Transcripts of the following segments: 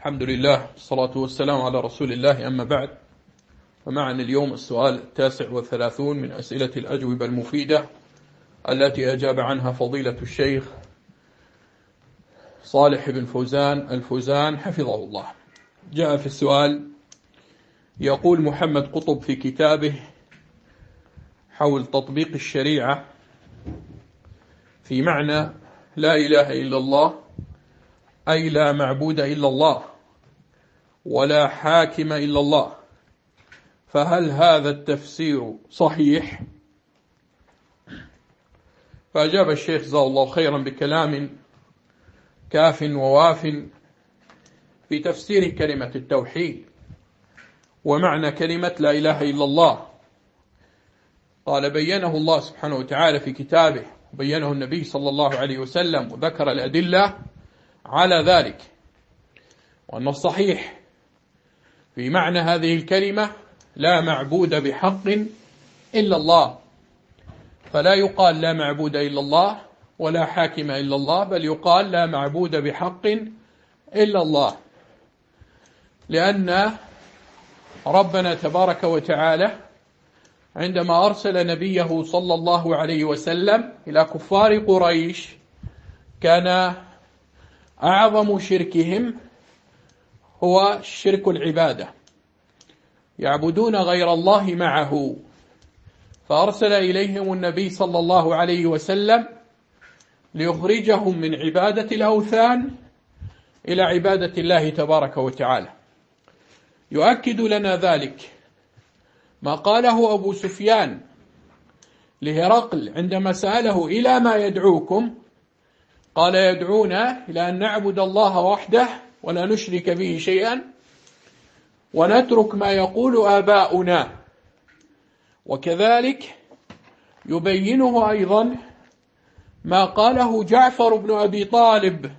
الحمد لله والصلاة والسلام على رسول الله أما بعد. فمعنا اليوم السؤال التاسع والثلاثون من أسئلة الأجوبة المفيدة التي أجاب عنها فضيلة الشيخ صالح بن فوزان الفوزان حفظه الله. جاء في السؤال يقول محمد قطب في كتابه حول تطبيق الشريعة في معنى لا إله إلا الله أي لا معبود إلا الله. ولا حاكم إلا الله. فهل هذا التفسير صحيح؟ فأجاب الشيخ جزاه الله خيرا بكلام كاف وواف في تفسير كلمة التوحيد ومعنى كلمة لا إله إلا الله. قال بينه الله سبحانه وتعالى في كتابه وبينه النبي صلى الله عليه وسلم وذكر الأدلة على ذلك. وأن الصحيح في معنى هذه الكلمة لا معبود بحق إلا الله. فلا يقال لا معبود إلا الله ولا حاكم إلا الله بل يقال لا معبود بحق إلا الله. لأن ربنا تبارك وتعالى عندما أرسل نبيه صلى الله عليه وسلم إلى كفار قريش كان أعظم شركهم هو شرك العبادة. يعبدون غير الله معه. فأرسل إليهم النبي صلى الله عليه وسلم ليخرجهم من عبادة الأوثان إلى عبادة الله تبارك وتعالى. يؤكد لنا ذلك ما قاله أبو سفيان لهرقل عندما سأله إلى ما يدعوكم؟ قال يدعونا إلى أن نعبد الله وحده ولا نشرك به شيئا. ونترك ما يقول آباؤنا. وكذلك يبينه أيضا ما قاله جعفر بن أبي طالب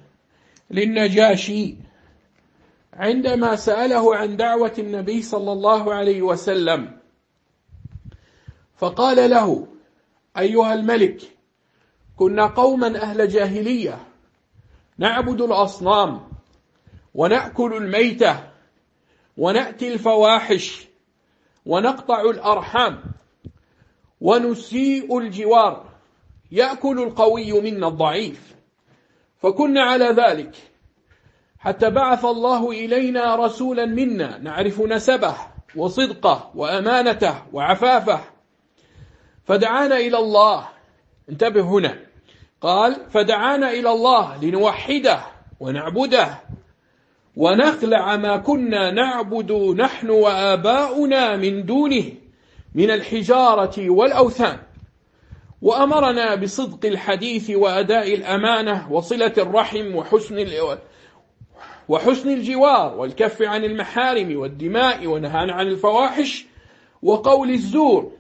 للنجاشي عندما سأله عن دعوة النبي صلى الله عليه وسلم. فقال له أيها الملك كنا قوما أهل جاهلية نعبد الأصنام ونأكل الميتة ونأتي الفواحش ونقطع الأرحام ونسيء الجوار. يأكل القوي منا الضعيف. فكنا على ذلك. حتى بعث الله إلينا رسولا منا نعرف نسبه وصدقه وأمانته وعفافه. فدعانا إلى الله. انتبه هنا. قال فدعانا إلى الله لنوحده ونعبده ونخلع ما كنا نعبد نحن وآباؤنا من دونه من الحجارة والأوثان. وأمرنا بصدق الحديث وأداء الأمانة وصلة الرحم وحسن وحسن الجوار والكف عن المحارم والدماء ونهانا عن الفواحش وقول الزور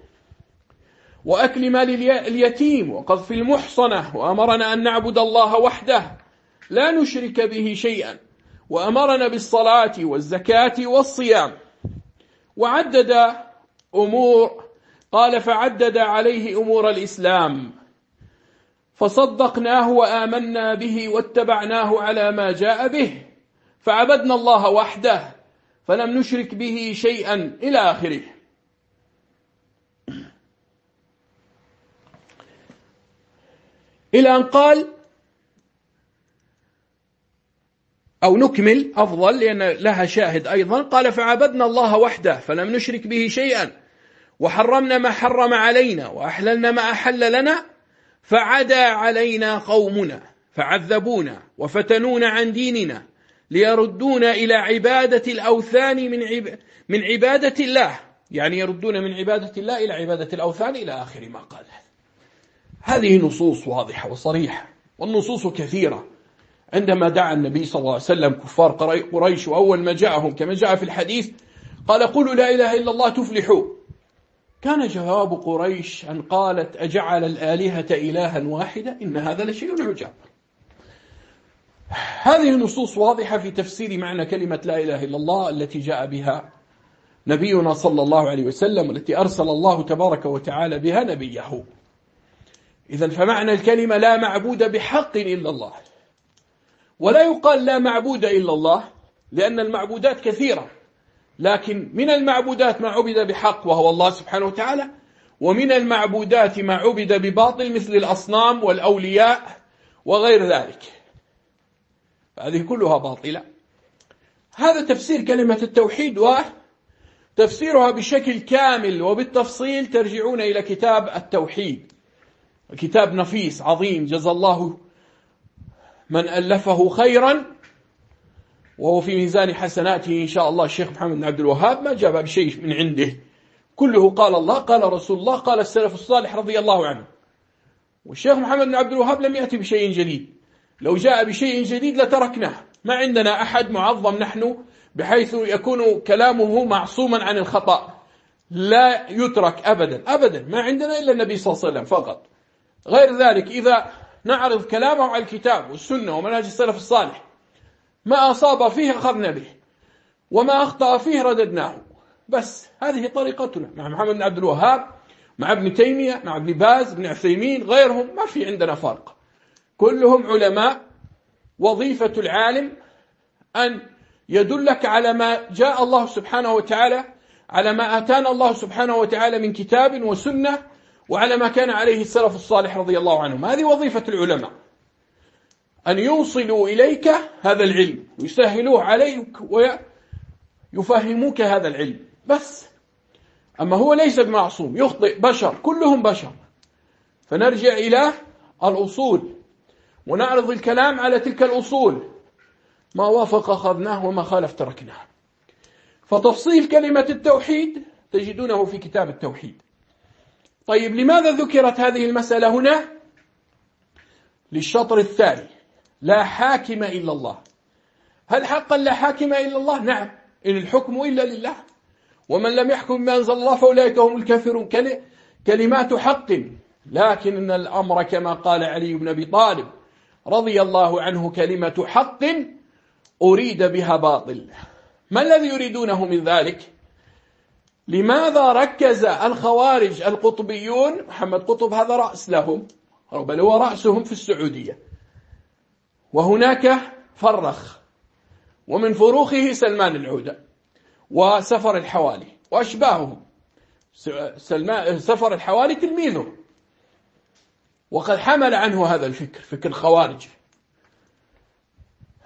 وأكل مال اليتيم وقذف المحصنة. وأمرنا أن نعبد الله وحده لا نشرك به شيئا. وأمرنا بالصلاة والزكاة والصيام. وعدد أمور قال فعدد عليه أمور الإسلام. فصدقناه وآمنا به واتبعناه على ما جاء به. فعبدنا الله وحده فلم نشرك به شيئا إلى آخره. إلى أن قال أو نكمل أفضل لأن لها شاهد أيضا. قال فعبدنا الله وحده فلم نشرك به شيئا. وحرمنا ما حرم علينا وأحللنا ما أحل لنا فعدا علينا قومنا فعذبونا وفتنونا عن ديننا ليردونا إلى عبادة الأوثان من, عب من عبادة الله. يعني يردون من عبادة الله إلى عبادة الأوثان إلى آخر ما قال. هذه نصوص واضحة وصريحة والنصوص كثيرة. عندما دعا النبي صلى الله عليه وسلم كفار قريش وأول ما جاءهم كما جاء في الحديث قال قولوا لا إله إلا الله تفلحوا. كان جواب قريش أن قالت أجعل الآلهة إلها واحدة؟ إن هذا لشيء عجاب هذه نصوص واضحة في تفسير معنى كلمة لا إله إلا الله التي جاء بها نبينا صلى الله عليه وسلم والتي أرسل الله تبارك وتعالى بها نبيه. إذا فمعنى الكلمة لا معبود بحق إلا الله. ولا يقال لا معبود إلا الله لأن المعبودات كثيرة. لكن من المعبودات ما عبد بحق وهو الله سبحانه وتعالى ومن المعبودات ما عبد بباطل مثل الأصنام والأولياء وغير ذلك. هذه كلها باطلة. هذا تفسير كلمة التوحيد وتفسيرها بشكل كامل وبالتفصيل ترجعون إلى كتاب التوحيد. كتاب نفيس عظيم جزى الله من ألفه خيرا وهو في ميزان حسناته إن شاء الله. الشيخ محمد بن عبد الوهاب ما جاب بشيء من عنده. كله قال الله قال رسول الله قال السلف الصالح رضي الله عنه. والشيخ محمد بن عبد الوهاب لم يأتي بشيء جديد. لو جاء بشيء جديد لتركناه. ما عندنا أحد معظم نحن بحيث يكون كلامه معصوما عن الخطأ. لا يترك أبدا. أبدا. ما عندنا إلا النبي صلى الله عليه وسلم فقط. غير ذلك إذا نعرض كلامه على الكتاب والسنة ومنهج السلف الصالح. ما أصاب فيه أخذنا به وما أخطأ فيه رددناه. بس هذه طريقتنا مع محمد بن عبد الوهاب مع ابن تيمية مع ابن باز ابن عثيمين غيرهم ما في عندنا فرق. كلهم علماء وظيفة العالم أن يدلك على ما جاء الله سبحانه وتعالى على ما آتانا الله سبحانه وتعالى من كتاب وسنة وعلى ما كان عليه السلف الصالح رضي الله عنهم. هذه وظيفة العلماء. أن يوصلوا إليك هذا العلم ويسهلوه عليك ويفهموك هذا العلم. بس. أما هو ليس بمعصوم يخطئ بشر كلهم بشر. فنرجع إلى الأصول. ونعرض الكلام على تلك الأصول. ما وافق أخذناه وما خالف تركناه. فتفصيل كلمة التوحيد تجدونه في كتاب التوحيد. طيب لماذا ذكرت هذه المسألة هنا؟ للشطر الثاني لا حاكم إلا الله. هل حقا لا حاكم إلا الله؟ نعم. إن الحكم إلا لله. ومن لم يحكم بما أنزل الله فأولئك هم الكافرون. كلمات حق. لكن الأمر كما قال علي بن أبي طالب رضي الله عنه كلمة حق أريد بها باطل. ما الذي يريدونه من ذلك؟ لماذا ركز الخوارج القطبيون؟ محمد قطب هذا رأس لهم بل هو رأسهم في السعودية. وهناك فرخ ومن فروخه سلمان العودة وسفر الحوالي وأشباههم. سفر الحوالي تلميذه وقد حمل عنه هذا الفكر فكر الخوارج.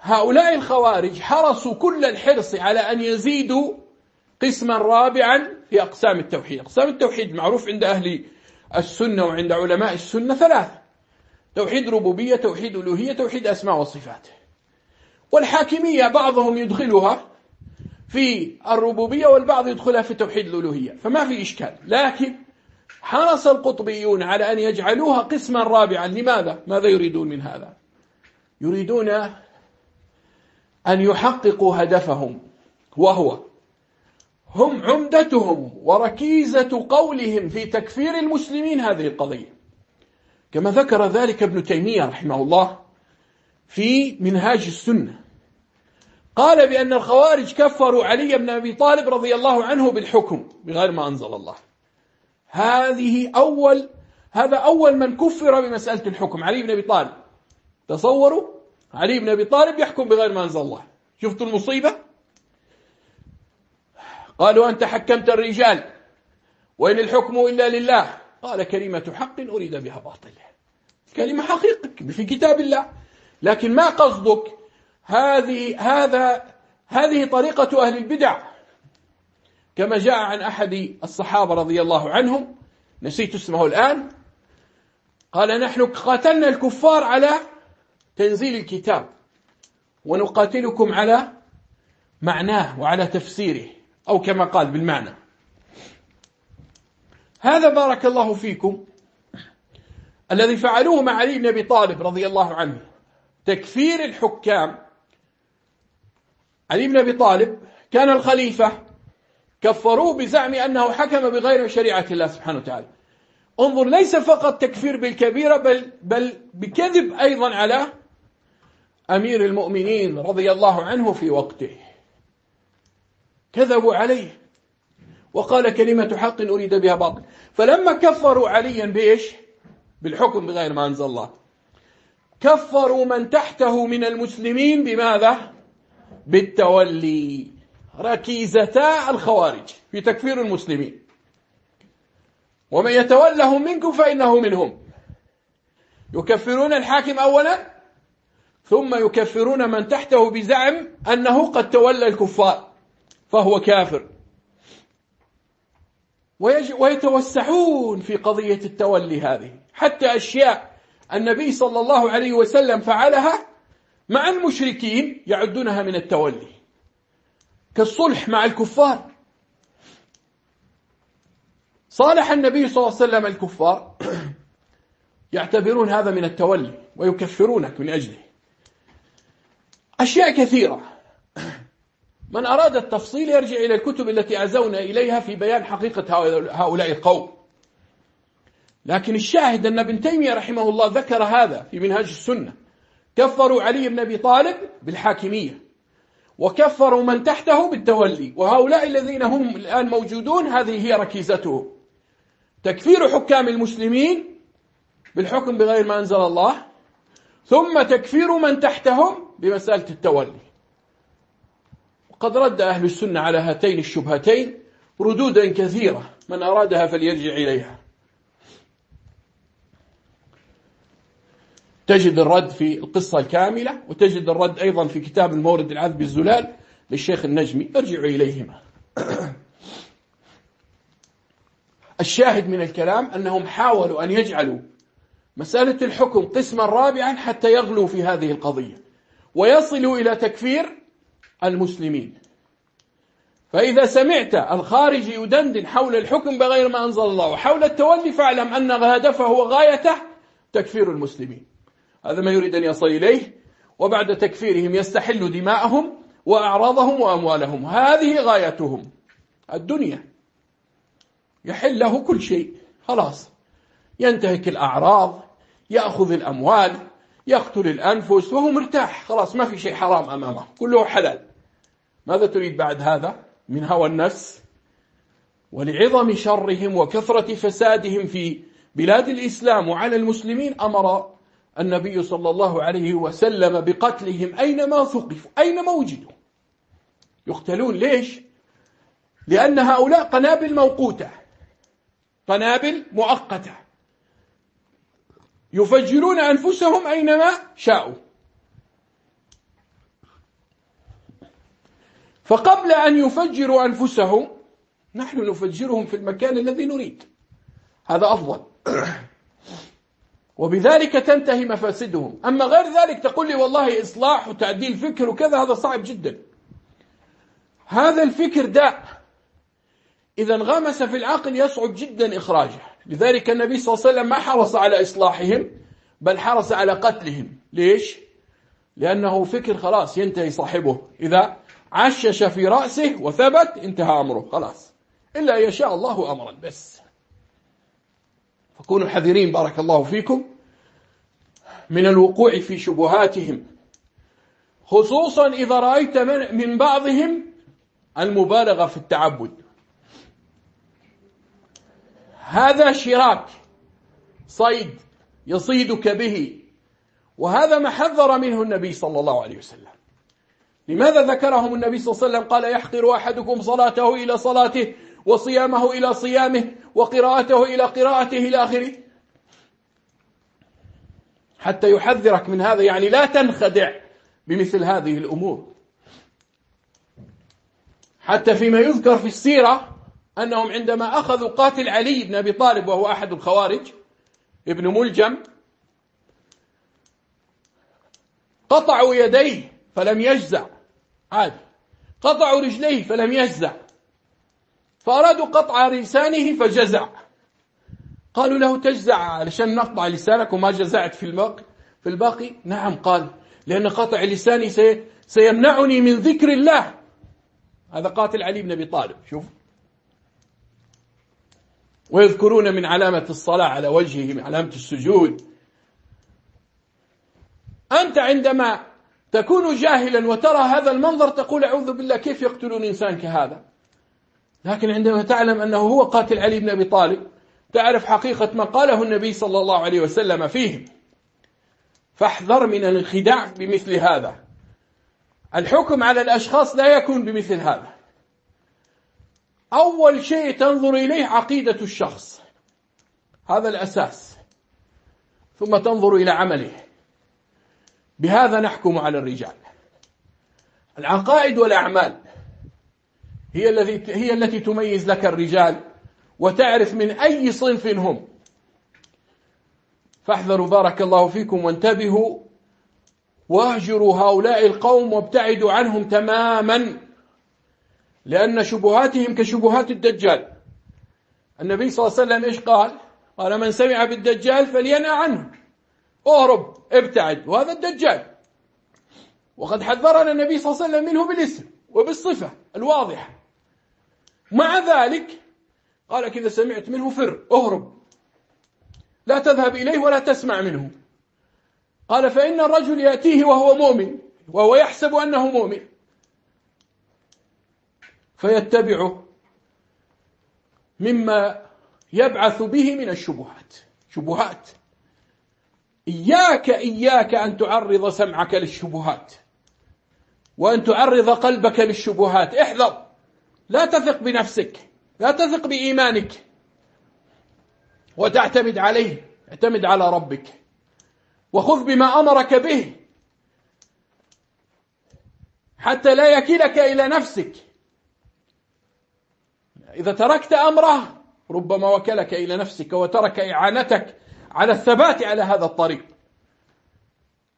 هؤلاء الخوارج حرصوا كل الحرص على أن يزيدوا قسما رابعا في أقسام التوحيد. أقسام التوحيد معروف عند أهل السنة وعند علماء السنة ثلاثة. توحيد ربوبية توحيد ألوهية توحيد أسماء وصفات. والحاكمية بعضهم يدخلها في الربوبية والبعض يدخلها في توحيد الألوهية. فما في إشكال. لكن حرص القطبيون على أن يجعلوها قسما رابعا. لماذا؟ ماذا يريدون من هذا؟ يريدون أن يحققوا هدفهم وهو هم عمدتهم وركيزة قولهم في تكفير المسلمين هذه القضية. كما ذكر ذلك ابن تيمية رحمه الله في منهاج السنة. قال بأن الخوارج كفروا علي بن أبي طالب رضي الله عنه بالحكم بغير ما أنزل الله. هذه أول هذا أول من كفر بمسألة الحكم علي بن أبي طالب. تصوروا؟ علي بن أبي طالب يحكم بغير ما أنزل الله. شفتوا المصيبة؟ قالوا أنت حكمت الرجال. وإن الحكم إلا لله. قال كلمة حق أريد بها باطل كلمة حقيقة في كتاب الله. لكن ما قصدك؟ هذه هذا هذه طريقة أهل البدع. كما جاء عن أحد الصحابة رضي الله عنهم. نسيت اسمه الآن. قال نحن قاتلنا الكفار على تنزيل الكتاب. ونقاتلكم على معناه وعلى تفسيره. أو كما قال بالمعنى. هذا بارك الله فيكم. الذي فعلوه مع علي بن أبي طالب رضي الله عنه. تكفير الحكام. علي بن أبي طالب كان الخليفة. كفروه بزعم أنه حكم بغير شريعة الله سبحانه وتعالى. انظر ليس فقط تكفير بالكبيرة بل, بل بكذب أيضا على أمير المؤمنين رضي الله عنه في وقته. كذبوا عليه. وقال كلمة حق أريد بها باطل. فلما كفروا عليا بإيش؟ بالحكم بغير ما أنزل الله. كفروا من تحته من المسلمين بماذا؟ بالتولي. ركيزتا الخوارج في تكفير المسلمين. ومن يتولهم منكم فإنه منهم. يكفرون الحاكم أولا ثم يكفرون من تحته بزعم أنه قد تولى الكفار. فهو كافر. ويتوسعون في قضية التولي هذه. حتى أشياء النبي صلى الله عليه وسلم فعلها مع المشركين يعدونها من التولي. كالصلح مع الكفار. صالح النبي صلى الله عليه وسلم الكفار يعتبرون هذا من التولي ويكفرونك من أجله. أشياء كثيرة. من أراد التفصيل يرجع إلى الكتب التي أزونا إليها في بيان حقيقة هؤلاء القوم. لكن الشاهد أن ابن تيمية رحمه الله ذكر هذا في منهج السنة. كفروا علي بن أبي طالب بالحاكمية. وكفروا من تحته بالتولي. وهؤلاء الذين هم الآن موجودون هذه هي ركيزتهم. تكفير حكام المسلمين بالحكم بغير ما أنزل الله. ثم تكفير من تحتهم بمسألة التولي. وقد رد أهل السنة على هاتين الشبهتين ردودا كثيرة. من أرادها فليرجع إليها. تجد الرد في القصة الكاملة وتجد الرد أيضا في كتاب المورد العذب الزلال للشيخ النجمي. ارجعوا إليهما. الشاهد من الكلام أنهم حاولوا أن يجعلوا مسألة الحكم قسما رابعا حتى يغلوا في هذه القضية ويصلوا إلى تكفير المسلمين. فإذا سمعت الخارج يدندن حول الحكم بغير ما أنزل الله وحول التولي فاعلم أن هدفه وغايته تكفير المسلمين. هذا ما يريد أن يصل إليه وبعد تكفيرهم يستحل دماءهم وأعراضهم وأموالهم. هذه غايتهم الدنيا. يحل له كل شيء خلاص. ينتهك الأعراض يأخذ الأموال يقتل الأنفس وهو مرتاح. خلاص ما في شيء حرام أمامه. كله حلال. ماذا تريد بعد هذا؟ من هوى النفس ولعظم شرهم وكثرة فسادهم في بلاد الإسلام وعلى المسلمين أمر النبي صلى الله عليه وسلم بقتلهم أينما ثقفوا أينما وجدوا. يقتلون ليش؟ لأن هؤلاء قنابل موقوتة قنابل مؤقتة. يفجرون أنفسهم أينما شاءوا. فقبل أن يفجروا أنفسهم نحن نفجرهم في المكان الذي نريد. هذا أفضل. وبذلك تنتهي مفاسدهم. أما غير ذلك تقول لي والله إصلاح وتعديل فكر وكذا هذا صعب جدا. هذا الفكر داء إذا انغمس في العقل يصعب جدا إخراجه. لذلك النبي صلى الله عليه وسلم ما حرص على إصلاحهم بل حرص على قتلهم. ليش؟ لأنه فكر خلاص ينتهي صاحبه. إذا عشش في رأسه وثبت انتهى أمره. خلاص. إلا يشاء الله أمرا. بس. فكونوا حذرين. بارك الله فيكم. من الوقوع في شبهاتهم. خصوصا إذا رأيت من بعضهم المبالغة في التعبد. هذا شراك صيد يصيدك به وهذا ما حذر منه النبي صلى الله عليه وسلم. لماذا ذكرهم النبي صلى الله عليه وسلم؟ قال يحقر أحدكم صلاته إلى صلاته وصيامه إلى صيامه وقراءته إلى قراءته إلى آخره. حتى يحذرك من هذا يعني لا تنخدع بمثل هذه الأمور. حتى فيما يذكر في السيرة أنهم عندما أخذوا قاتل علي بن أبي طالب وهو أحد الخوارج ابن ملجم قطعوا يديه فلم يجزع. عادي. قطعوا رجليه فلم يجزع. فأرادوا قطع لسانه فجزع. قالوا له تجزع علشان نقطع لسانك وما جزعت في الباقي في الباقي نعم قال. لأن قطع لساني سي سيمنعني من ذكر الله. هذا قاتل علي بن أبي طالب. شوف ويذكرون من علامة الصلاة على وجهه من علامة السجود. أنت عندما تكون جاهلا وترى هذا المنظر تقول أعوذ بالله كيف يقتلون إنسان كهذا؟ لكن عندما تعلم أنه هو قاتل علي بن أبي طالب تعرف حقيقة ما قاله النبي صلى الله عليه وسلم فيهم فاحذر من الانخداع بمثل هذا. الحكم على الأشخاص لا يكون بمثل هذا. أول شيء تنظر إليه عقيدة الشخص. هذا الأساس. ثم تنظر إلى عمله. بهذا نحكم على الرجال. العقائد والأعمال هي التي هي التي تميز لك الرجال وتعرف من أي صنف هم. فاحذروا بارك الله فيكم وانتبهوا. واهجروا هؤلاء القوم وابتعدوا عنهم تماما. لأن شبهاتهم كشبهات الدجال. النبي صلى الله عليه وسلم إيش قال؟ قال من سمع بالدجال فلينأ عنه. اهرب ابتعد وهذا الدجال. وقد حذرنا النبي صلى الله عليه وسلم منه بالاسم وبالصفة الواضحة. مع ذلك قال إذا سمعت منه فر اهرب. لا تذهب إليه ولا تسمع منه. قال فإن الرجل يأتيه وهو مؤمن وهو يحسب أنه مؤمن. فيتبعه مما يبعث به من الشبهات. شبهات. إياك إياك أن تعرض سمعك للشبهات وأن تعرض قلبك للشبهات. احذر. لا تثق بنفسك. لا تثق بإيمانك. وتعتمد عليه. اعتمد على ربك. وخذ بما أمرك به. حتى لا يكلك إلى نفسك. إذا تركت أمره ربما وكلك إلى نفسك وترك إعانتك على الثبات على هذا الطريق.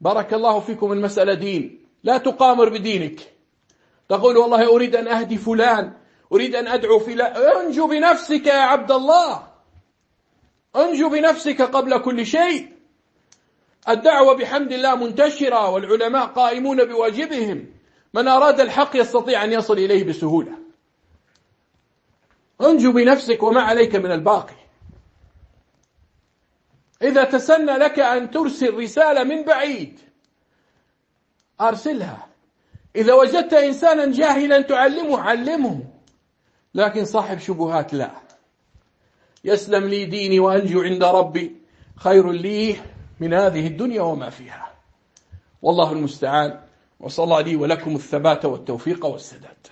بارك الله فيكم المسألة دين. لا تقامر بدينك. تقول والله أريد أن أهدي فلان أريد أن أدعو فلان. انجو بنفسك يا عبد الله. انجو بنفسك قبل كل شيء. الدعوة بحمد الله منتشرة والعلماء قائمون بواجبهم. من أراد الحق يستطيع أن يصل إليه بسهولة. انجو بنفسك وما عليك من الباقي. إذا تسنى لك أن ترسل رسالة من بعيد أرسلها. إذا وجدت إنسانا جاهلا تعلمه علمه. لكن صاحب شبهات لا. يسلم لي ديني وأنجو عند ربي. خير لي من هذه الدنيا وما فيها. والله المستعان. وصلى لي ولكم الثبات والتوفيق والسداد.